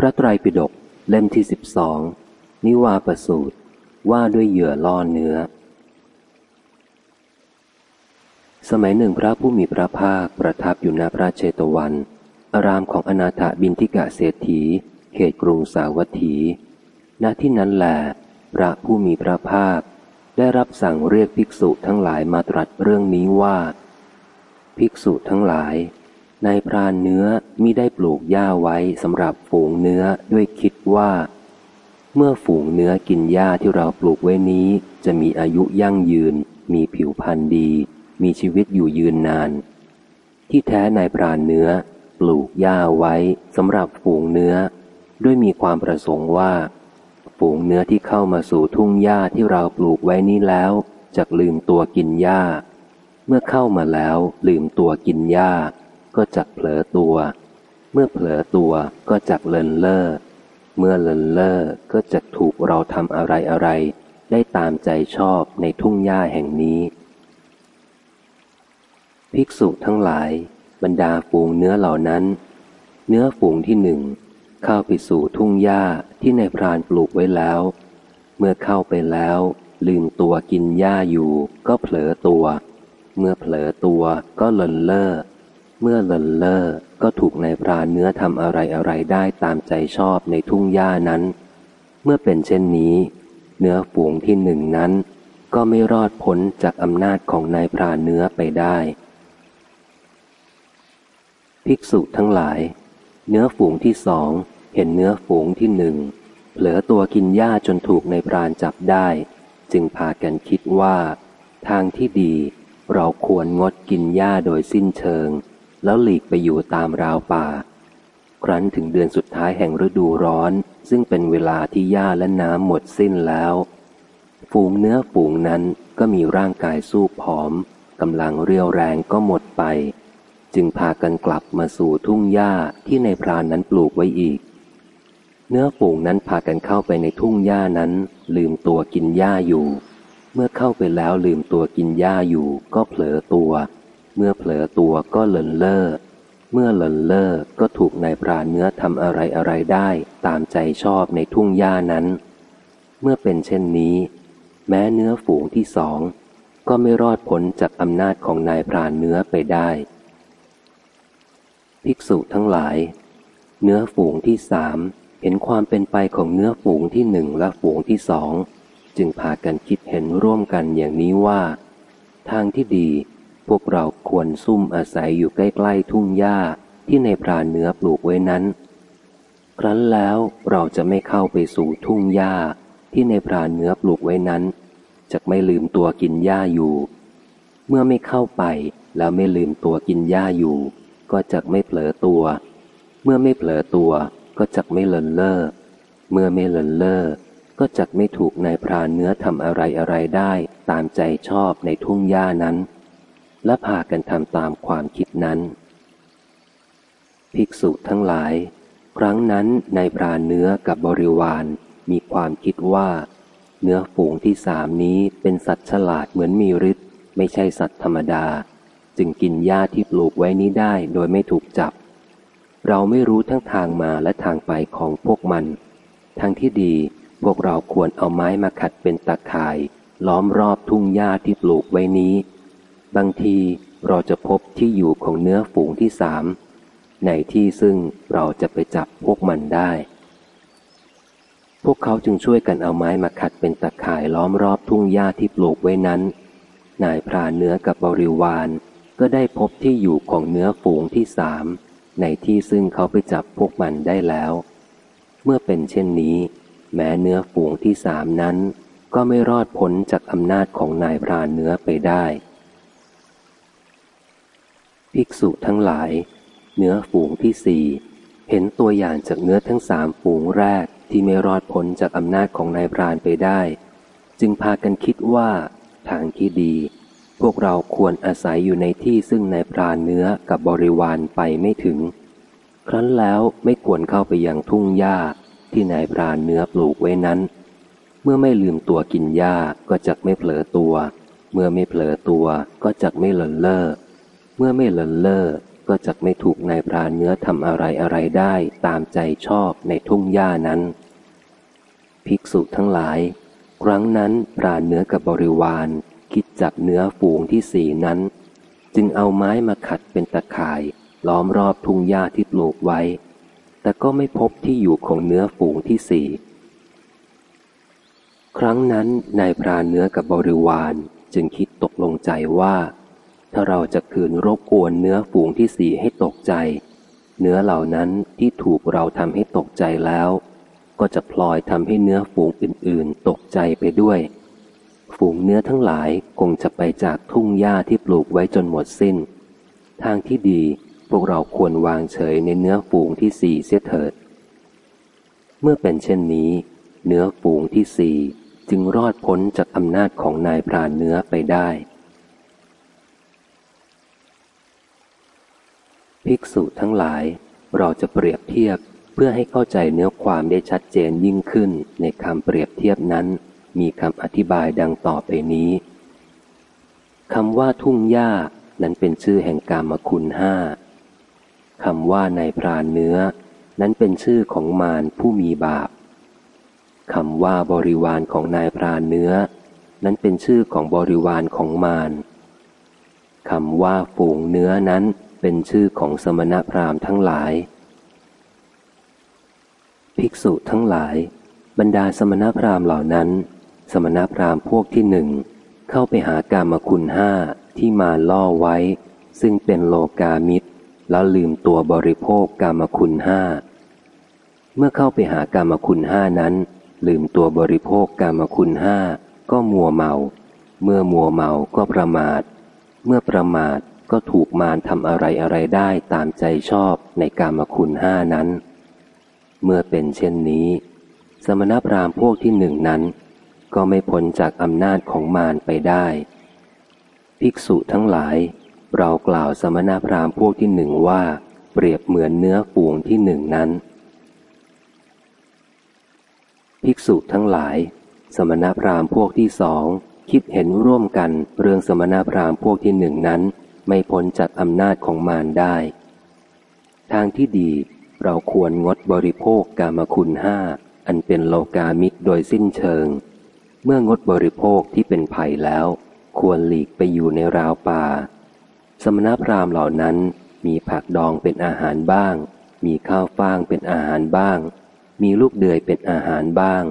พระไตรปิฎกเล่มที่สิบสองนิวาประสูตรว่าด้วยเหยื่อล่อเนื้อ สมัยหนึ่งพระผู้มีพระภาคประทับอยู่ณพระเชตวัน อารามของอนาถบินทิกะเศรษฐี เขตกรุงสาวัตถี ณที่นั้นแหละพระผู้มีพระภาค ได้รับสั่งเรียกภิกษุทั้งหลายมาตรัสเรื่องนี้ว่า ภิกษุทั้งหลาย นายพรานเนื้อมิได้ปลูกหญ้าไว้สำหรับฝูงเนื้อด้วยคิดว่า เมื่อฝูงเนื้อกินหญ้าที่เราปลูกไว้นี้ จะมีอายุยั่งยืน มีผิวพรรณดี มีชีวิตอยู่ยืนนาน ที่แท้นายพรานเนื้อ ปลูกหญ้าไว้สำหรับฝูงเนื้อ ด้วยมีความประสงค์ว่า ฝูงเนื้อที่เข้ามาสู่ทุ่งหญ้าที่เราปลูกไว้นี้แล้วจะลืมตัวกินหญ้า เมื่อเข้ามาแล้วลืมตัวกินหญ้า ก็จักเผลอตัว เมื่อเผลอตัวก็จักเลินเล่อ เมื่อเลินเล่อก็จะถูกเราทำอะไรอะไร ได้ตามใจชอบในทุ่งหญ้าแห่งนี้ ภิกษุทั้งหลาย บรรดาฝูงเนื้อเหล่านั้น เนื้อฝูงที่หนึ่งเข้าไปสู่ทุ่งหญ้าที่ในพรานปลูกไว้แล้ว เมื่อเข้าไปแล้วลืมตัวกินหญ้าอยู่ก็เผลอตัว เมื่อเผลอตัวก็เลินเล่อ เมื่อเลินเล่อก็ถูกนายพรานเนื้อทำอะไรอะไรได้ตามใจชอบในทุ่งหญ้านั้น เมื่อเป็นเช่นนี้ เนื้อฝูงที่หนึ่งนั้น ก็ไม่รอดพ้นจากอำนาจของนายพรานเนื้อไปได้ ภิกษุทั้งหลาย เนื้อฝูงที่สองเห็นเนื้อฝูงที่หนึ่งเผลอตัวกินหญ้าจนถูกในพรานจับได้ จึงพากันคิดว่า ทางที่ดีเราควรงดกินหญ้าโดยสิ้นเชิง แล้วหลีกไปอยู่ตามราวป่า ครั้นถึงเดือนสุดท้ายแห่งฤดูร้อน ซึ่งเป็นเวลาที่หญ้าและน้ำหมดสิ้นแล้ว ฝูงเนื้อฝูงนั้นก็มีร่างกายสู้ผอมกำลังเรียวแรงก็หมดไป จึงพากันกลับมาสู่ทุ่งหญ้าที่ในพรานนั้นปลูกไว้อีก เนื้อฝูงนั้นพากันเข้าไปในทุ่งหญ้านั้น ลืมตัวกินหญ้าอยู่ เมื่อเข้าไปแล้วลืมตัวกินหญ้าอยู่ก็เผลอตัว เมื่อเผลอตัวก็เลินเล่อ เมื่อเลินเล่อก็ถูกนายพรานเนื้อทำอะไรอะไรได้ตามใจชอบในทุ่งหญ้านั้น เมื่อเป็นเช่นนี้ แม้เนื้อฝูงที่สอง ก็ไม่รอดพ้นจากอำนาจของนายพรานเนื้อไปได้ ภิกษุทั้งหลาย เนื้อฝูงที่สามเห็นความเป็นไปของเนื้อฝูงที่หนึ่งและฝูงที่สอง จึงพากันคิดเห็นร่วมกันอย่างนี้ว่า ทางที่ดี พวกเราควรซุ่มอาศัยอยู่ใกล้ ๆ ทุ่งหญ้าที่ในพรานเนื้อปลูกไว้นั้น ครั้นแล้วเราจะไม่เข้าไปสู่ทุ่งหญ้าที่ในพรานเนื้อปลูกไว้นั้นจะไม่ลืมตัวกินหญ้าอยู่ เมื่อไม่เข้าไปแล้วไม่ลืมตัวกินหญ้าอยู่ ก็จะไม่เผลอตัว เมื่อไม่เผลอตัวก็จะไม่เลินเล่อเมื่อไม่เลินเล่อก็จะไม่ถูกนายพรานเนื้อทำอะไรอะไรได้ตามใจชอบในทุ่งหญ้านั้น และพากันทำตามความคิดนั้น ภิกษุทั้งหลาย ครั้งนั้นในพรานเนื้อกับบริวารมีความคิดว่า เนื้อฝูงที่สามนี้เป็นสัตว์ฉลาดเหมือนมีฤทธิ์ไม่ใช่สัตว์ธรรมดา จึงกินหญ้าที่ปลูกไว้นี้ได้โดยไม่ถูกจับ เราไม่รู้ทั้งทางมาและทางไปของพวกมัน ทางที่ดีพวกเราควรเอาไม้มาขัดเป็นตะข่าย ล้อมรอบทุ่งหญ้าที่ปลูกไว้นี้ บางทีเราจะพบที่อยู่ของเนื้อฝูงที่สาม ในที่ซึ่งเราจะไปจับพวกมันได้ พวกเขาจึงช่วยกันเอาไม้มาขัดเป็นตะข่ายล้อมรอบทุ่งหญ้าที่ปลูกไว้นั้น นายพรานเนื้อกับบริวารก็ได้พบที่อยู่ของเนื้อฝูงที่สาม ในที่ซึ่งเขาไปจับพวกมันได้แล้ว เมื่อเป็นเช่นนี้ แม้เนื้อฝูงที่สามนั้น ก็ไม่รอดพ้นจากอำนาจของนายพรานเนื้อไปได้ ภิกษุทั้งหลาย เนื้อฝูงที่สี่เห็นตัวอย่างจากเนื้อทั้งสามฝูงแรกที่ไม่รอดพ้นจากอำนาจของนายพรานไปได้ จึงพากันคิดว่า ทางที่ดี พวกเราควรอาศัยอยู่ในที่ซึ่งนายพรานเนื้อกับบริวารไปไม่ถึง ครั้นแล้วไม่ควรเข้าไปยังทุ่งหญ้าที่นายพรานเนื้อปลูกไว้นั้น เมื่อไม่ลืมตัวกินหญ้าก็จะไม่เผลอตัว เมื่อไม่เผลอตัวก็จะไม่เลินเล่อ เมื่อไม่เลินเล่อก็จะไม่ถูกนายพรานเนื้อทำอะไรอะไรได้ตามใจชอบในทุ่งหญ้านั้น ภิกษุทั้งหลาย ครั้งนั้นพรานเนื้อกับบริวารคิดจับเนื้อฝูงที่สี่นั้น จึงเอาไม้มาขัดเป็นตะข่ายล้อมรอบทุ่งหญ้าที่ปลูกไว้ แต่ก็ไม่พบที่อยู่ของเนื้อฝูงที่สี่ครั้งนั้นนายพรานเนื้อกับบริวารจึงคิดตกลงใจว่า ถ้าเราจะคืนรบกวนเนื้อฝูงที่สี่ให้ตกใจ เนื้อเหล่านั้นที่ถูกเราทำให้ตกใจแล้ว ก็จะพลอยทำให้เนื้อฝูงอื่นๆ ตกใจไปด้วย ฝูงเนื้อทั้งหลายคงจะไปจากทุ่งหญ้าที่ปลูกไว้จนหมดสิน้น ทางที่ดีพวกเราควรวางเฉยในเนื้อฝูงที่สี่เสียเถิด เมื่อเป็นเช่นนี้ เนื้อฝูงที่สี่จึงรอดพ้นจากอำนาจของนายพรานเนื้อไปได้ ภิกษุทั้งหลาย เราจะเปรียบเทียบเพื่อให้เข้าใจเนื้อความได้ชัดเจนยิ่งขึ้นในคำเปรียบเทียบนั้น มีคำอธิบายดังต่อไปนี้คำว่าทุ่งหญ้านั้นเป็นชื่อแห่งกามคุณห้าคำว่านายพรานเนื้อ นั้นเป็นชื่อของมารผู้มีบาปคำว่าบริวารของนายพรานเนื้อ นั้นเป็นชื่อของบริวารของมารคำว่าฝูงเนื้อนั้น เป็นชื่อของสมณพราหมณ์ทั้งหลาย ภิกษุทั้งหลาย บรรดาสมณพราหมณ์เหล่านั้น สมณพราหมณ์พวกที่หนึ่งเข้าไปหากามคุณห้าที่มาล่อไว้ ซึ่งเป็นโลกามิตร แล้วลืมตัวบริโภคกามคุณห้าเมื่อเข้าไปหากามคุณห้านั้น ลืมตัวบริโภคกามคุณห้าก็มัวเมา เมื่อมัวเมาก็ประมาท เมื่อประมาท ก็ถูกมารทำอะไรอะไรได้ตามใจชอบในกามคุณห้านั้น เมื่อเป็นเช่นนี้ สมณพราหมณ์พวกที่หนึ่งนั้น ก็ไม่พ้นจากอำนาจของมารไปได้ ภิกษุทั้งหลาย เรากล่าวสมณพราหมณ์พวกที่หนึ่งว่า เปรียบเหมือนเนื้อฝูงที่หนึ่งนั้น ภิกษุทั้งหลาย สมณพราหมณ์พวกที่สองคิดเห็นร่วมกันเรื่องสมณพราหมณ์พวกที่หนึ่งนั้น ไม่พ้นจากอำนาจของมารได้ ทางที่ดีเราควรงดบริโภคกามคุณห้าอันเป็นโลกามิตรโดยสิ้นเชิง เมื่องดบริโภคที่เป็นภัยแล้ว ควรหลีกไปอยู่ในราวป่า สมณพราหมณ์เหล่านั้นมีผักดองเป็นอาหารบ้าง มีข้าวฟ่างเป็นอาหารบ้าง มีลูกเดือยเป็นอาหารบ้าง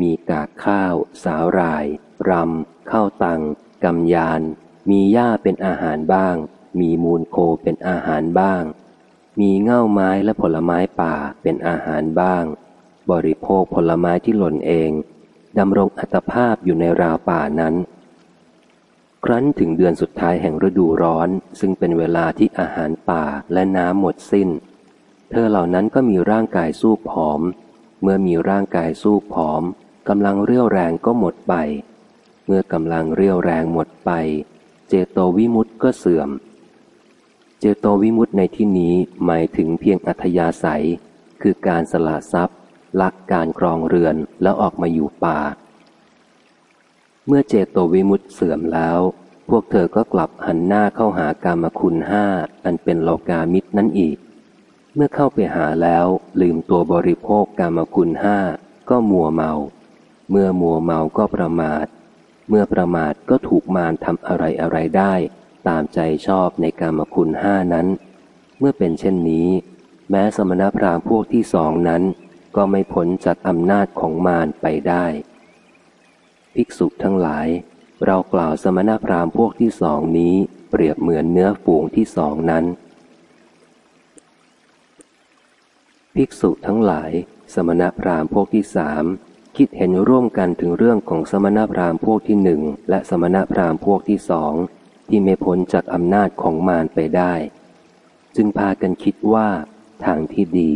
มีกากข้าว สาวราย รำ ข้าวตังกำยาน มีหญ้าเป็นอาหารบ้าง มีมูลโคเป็นอาหารบ้าง มีเง่าไม้และผลไม้ป่าเป็นอาหารบ้าง บริโภคผลไม้ที่หล่นเองดำรงอัตภาพอยู่ในราวป่านั้น ครั้นถึงเดือนสุดท้ายแห่งฤดูร้อน ซึ่งเป็นเวลาที่อาหารป่าและน้ำหมดสิ้น เธอเหล่านั้นก็มีร่างกายสู้ผอม เมื่อมีร่างกายสู้ผอมกำลังเรี่ยวแรงก็หมดไป เมื่อกำลังเรี่ยวแรงหมดไป เจโตวิมุตต์ก็เสื่อม เจโตวิมุตต์ในที่นี้หมายถึงเพียงอัธยาศัย คือการสละทรัพย์ลักการครองเรือนแล้วออกมาอยู่ป่า เมื่อเจโตวิมุตต์เสื่อมแล้ว พวกเธอก็กลับหันหน้าเข้าหากามคุณห้าอันเป็นโลกามิตรนั่นอีก เมื่อเข้าไปหาแล้วลืมตัวบริโภคกามคุณห้าก็มัวเมา เมื่อมัวเมาก็ประมาท เมื่อประมาทก็ถูกมารทำอะไรอะไรได้ ตามใจชอบในกามคุณห้านั้น เมื่อเป็นเช่นนี้ แม้สมณพราหมณ์พวกที่สองนั้น ก็ไม่พ้นจากอำนาจของมารไปได้ ภิกษุทั้งหลาย เรากล่าวสมณพราหมณ์พวกที่สองนี้ เปรียบเหมือนเนื้อฝูงที่สองนั้น ภิกษุทั้งหลาย สมณพราหมณ์พวกที่สาม คิดเห็นร่วมกันถึงเรื่องของสมณพราหมณ์พวกที่หนึ่งและสมณพราหมณ์พวกที่สองที่ไม่พ้นจากอำนาจของมารไปได้ จึงพากันคิดว่าทางที่ดี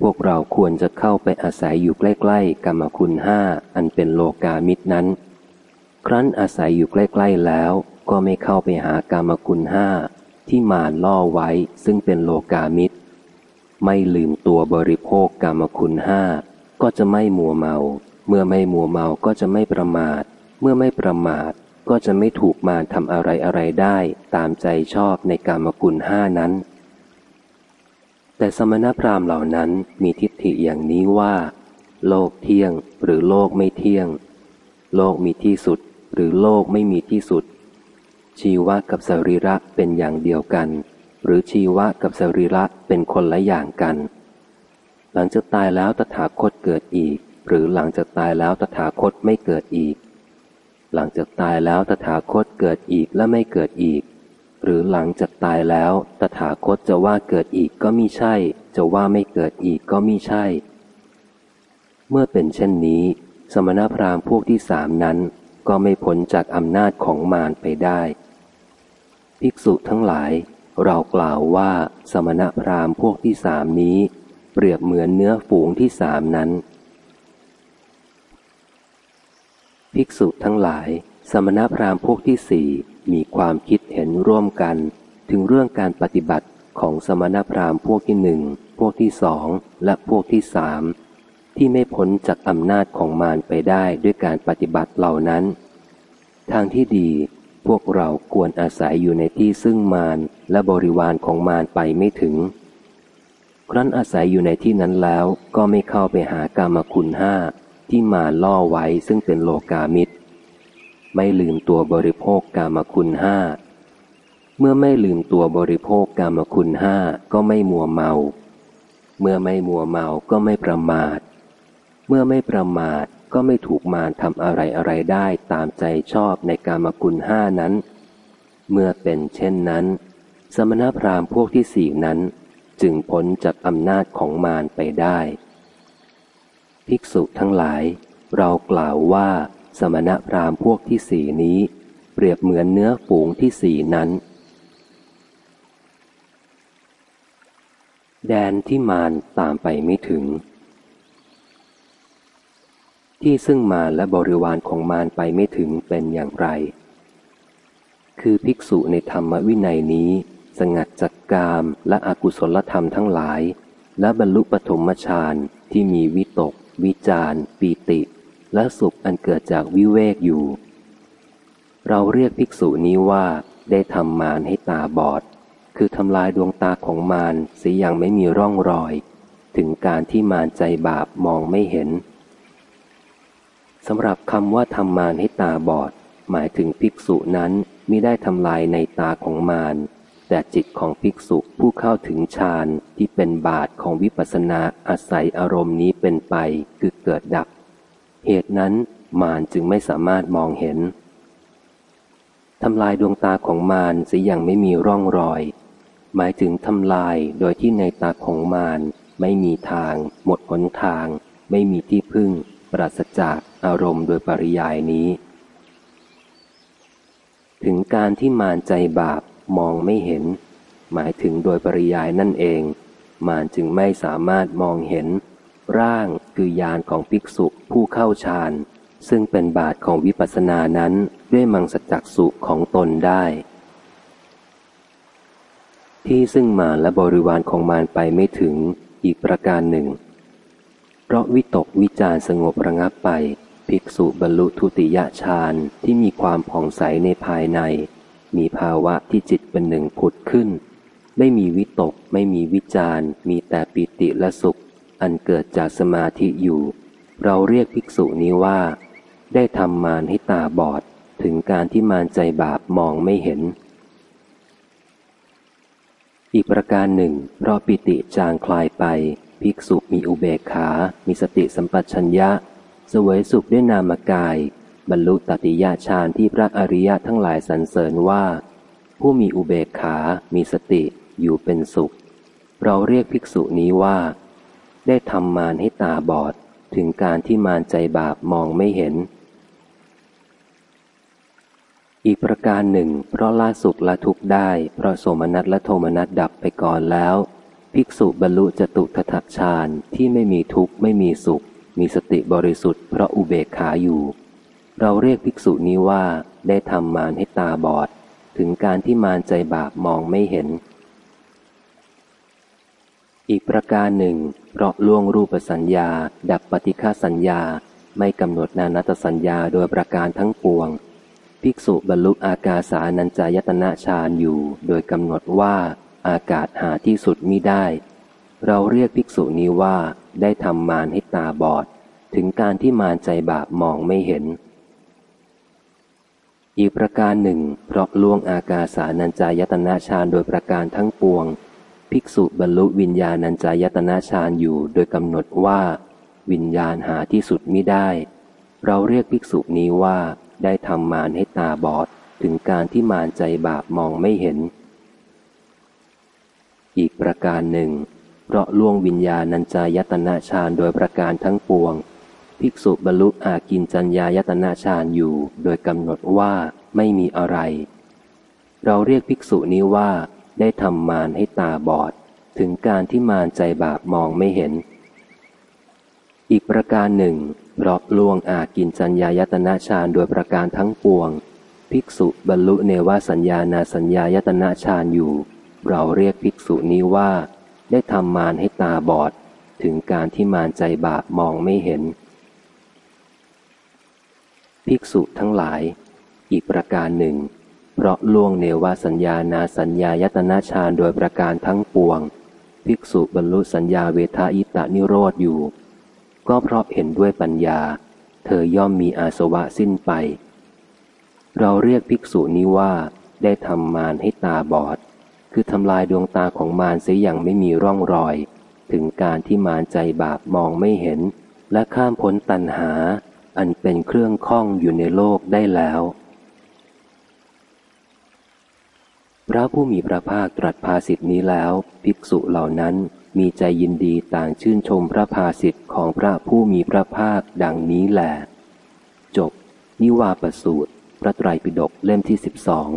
พวกเราควรจะเข้าไปอาศัยอยู่ใกล้ๆกรรมคุณห้าอันเป็นโลกามิตรนั้น ครั้นอาศัยอยู่ใกล้ๆแล้ว ก็ไม่เข้าไปหากรรมคุณห้าที่มารล่อไว้ซึ่งเป็นโลกามิตร ไม่ลืมตัวบริโภคกรรมคุณห้า ก็จะไม่มัวเมา เมื่อไม่มัวเมาก็จะไม่ประมาท เมื่อไม่ประมาทก็จะไม่ถูกมารทำอะไรอะไรได้ตามใจชอบในกรรมกุลห้านั้น แต่สมณพราหมณ์เหล่านั้นมีทิฏฐิอย่างนี้ว่า โลกเที่ยงหรือโลกไม่เที่ยง โลกมีที่สุดหรือโลกไม่มีที่สุด ชีวะกับสรีระเป็นอย่างเดียวกัน หรือชีวะกับสรีระเป็นคนละอย่างกัน หลังจากตายแล้วตถาคตเกิดอีก หรือหลังจากตายแล้วตถาคตไม่เกิดอีก หลังจากตายแล้วตถาคตเกิดอีกและไม่เกิดอีก หรือหลังจากตายแล้วตถาคตจะว่าเกิดอีกก็มิใช่ จะว่าไม่เกิดอีกก็มิใช่ เมื่อเป็นเช่นนี้ สมณพราหมณ์พวกที่สามนั้น ก็ไม่พ้นจากอำนาจของมารไปได้ ภิกษุทั้งหลายเรากล่าวว่าสมณพราหมณ์พวกที่สามนี้ เปรียบเหมือนเนื้อฝูงที่สามนั้น ภิกษุทั้งหลาย สมณพราหมณ์พวกที่สี่มีความคิดเห็นร่วมกัน ถึงเรื่องการปฏิบัติของสมณพราหมณ์พวกที่หนึ่งพวกที่สองและพวกที่สามที่ไม่พ้นจากอำนาจของมารไปได้ด้วยการปฏิบัติเหล่านั้น ทางที่ดีพวกเราควรอาศัยอยู่ในที่ซึ่งมารและบริวารของมารไปไม่ถึง ครั้นอาศัยอยู่ในที่นั้นแล้วก็ไม่เข้าไปหากามคุณห้าที่มาล่อไว้ซึ่งเป็นโลกามิตร ไม่ลืมตัวบริโภคกามคุณห้าเมื่อไม่ลืมตัวบริโภคกามคุณห้าก็ไม่มัวเมา เมื่อไม่มัวเมาก็ไม่ประมาท เมื่อไม่ประมาทก็ไม่ถูกมารทำอะไรอะไรได้ตามใจชอบในกามกุลห้านั้น เมื่อเป็นเช่นนั้น สมณพราหมณ์พวกที่สี่นั้น จึงพ้นจากอำนาจของมารไปได้ ภิกษุทั้งหลาย เรากล่าวว่า สมณพราหมณ์พวกที่สี่นี้ เปรียบเหมือนเนื้อฝูงที่สี่นั้น แดนที่มารตามไปไม่ถึง ที่ซึ่งมารและบริวารของมารไปไม่ถึงเป็นอย่างไร คือภิกษุในธรรมวินัยนี้ สงัดจากกามและอกุศลธรรมทั้งหลาย และบรรลุปฐมฌานที่มีวิตก วิจารปีติ และสุขอันเกิดจากวิเวกอยู่ เราเรียกภิกษุนี้ว่าได้ทำมารให้ตาบอด คือทำลายดวงตาของมารเสียอย่างไม่มีร่องรอย ถึงการที่มารใจบาปมองไม่เห็นสำหรับคำว่าทำมารให้ตาบอด หมายถึงภิกษุนั้นมิได้ทำลายในตาของมาร แต่จิตของภิกษุผู้เข้าถึงฌานที่เป็นบาทของวิปัสสนาอาศัยอารมณ์นี้เป็นไปคือเกิดดับ เหตุนั้นมารจึงไม่สามารถมองเห็นทำลายดวงตาของมารเสียอย่างไม่มีร่องรอย หมายถึงทำลายโดยที่ในตาของมารไม่มีทาง หมดหนทาง ไม่มีที่พึ่ง ปราศจากอารมณ์โดยปริยายนี้ ถึงการที่มารใจบาป มองไม่เห็น หมายถึงโดยปริยายนั่นเอง มารจึงไม่สามารถมองเห็น ร่างคือยานของภิกษุผู้เข้าฌานซึ่งเป็นบาทของวิปัสสนานั้นด้วยมังสจักสุของตนได้ ที่ซึ่งมารและบริวารของมารไปไม่ถึงอีกประการหนึ่ง เพราะวิตกวิจารสงบระงับไป ภิกษุบรรลุทุติยฌานที่มีความผ่องใสในภายใน มีภาวะที่จิตเป็นหนึ่งผุดขึ้น ไม่มีวิตก ไม่มีวิจารมีแต่ปิติและสุข อันเกิดจากสมาธิอยู่ เราเรียกภิกษุนี้ว่า ได้ทำมารให้ตาบอด ถึงการที่มารใจบาปมองไม่เห็น อีกประการหนึ่ง เพราะปิติจางคลายไป ภิกษุมีอุเบกขา มีสติสัมปชัญญะ สวยสุขด้วยนามกาย บรรลุตติยาฌานที่พระอริยะทั้งหลายสรรเสริญว่า ผู้มีอุเบกขา มีสติ อยู่เป็นสุข เราเรียกภิกษุนี้ว่า ได้ทำมารให้ตาบอดถึงการที่มารใจบาปมองไม่เห็น อีกประการหนึ่ง เพราะละสุขละทุกข์ได้ เพราะโสมนัสและโทมนัสดับไปก่อนแล้ว ภิกษุบรรลุจตุทถฌานที่ไม่มีทุกข์ไม่มีสุข มีสติบริสุทธิ์เพราะอุเบกขาอยู่ เราเรียกภิกษุนี้ว่าได้ทำมารให้ตาบอด ถึงการที่มารใจบาปมองไม่เห็น อีกประการหนึ่ง เพราะล่วงรูปสัญญา ดับปฏิฆาสัญญา ไม่กำหนดนานัตสัญญาโดยประการทั้งปวง ภิกษุบรรลุอากาสานัญจายตนะฌานอยู่ โดยกำหนดว่าอากาศหาที่สุดมิได้ เราเรียกภิกษุนี้ว่าได้ทำมารให้ตาบอด ถึงการที่มารใจบาปมองไม่เห็น อีกประการหนึ่ง เพราะล่วงอากาสานัญจายตนะฌานโดยประการทั้งปวง ภิกษุบรรลุวิญญาณัญจายตนะฌานอยู่โดยกำหนดว่า วิญญาณหาที่สุดมิได้ เราเรียกภิกษุนี้ว่าได้ทำมารให้ตาบอด ถึงการที่มารใจบาปมองไม่เห็น อีกประการหนึ่ง เพราะล่วงวิญญาณัญจายตนะฌานโดยประการทั้งปวง ภิกษุบรรลุอากินจัญญายตนะฌานอยู่ โดยกำหนดว่าไม่มีอะไร เราเรียกภิกษุนี้ว่า ได้ทำมารให้ตาบอด ถึงการที่มารใจบาปมองไม่เห็น อีกประการหนึ่งเพราะล่วงอากินจัญญายตนะฌานโดยประการทั้งปวง ภิกษุบรรลุเนวสัญญานาสัญญายตนะฌานอยู่ เราเรียกภิกษุนี้ว่า ได้ทำมารให้ตาบอด ถึงการที่มารใจบาปมองไม่เห็น ภิกษุทั้งหลาย อีกประการหนึ่ง เพราะล่วงเนวสัญญานาสัญญายตนะฌานโดยประการทั้งปวง ภิกษุบรรลุสัญญาเวทายตานิโรธอยู่ ก็เพราะเห็นด้วยปัญญา เธอย่อมมีอาสวะสิ้นไป เราเรียกภิกษุนี้ว่าได้ทำมารให้ตาบอด คือทำลายดวงตาของมารเสียอย่างไม่มีร่องรอย ถึงการที่มารใจบาปมองไม่เห็น และข้ามพ้นตัณหา อันเป็นเครื่องข้องอยู่ในโลกได้แล้ว พระผู้มีพระภาคตรัสภาสิทธินี้แล้ว ภิกษุเหล่านั้นมีใจยินดีต่างชื่นชมพระภาสิทธิ์ของพระผู้มีพระภาคดังนี้แหละจบ นิวาประสูตร พระไตรปิฎกเล่มที่สิบสอง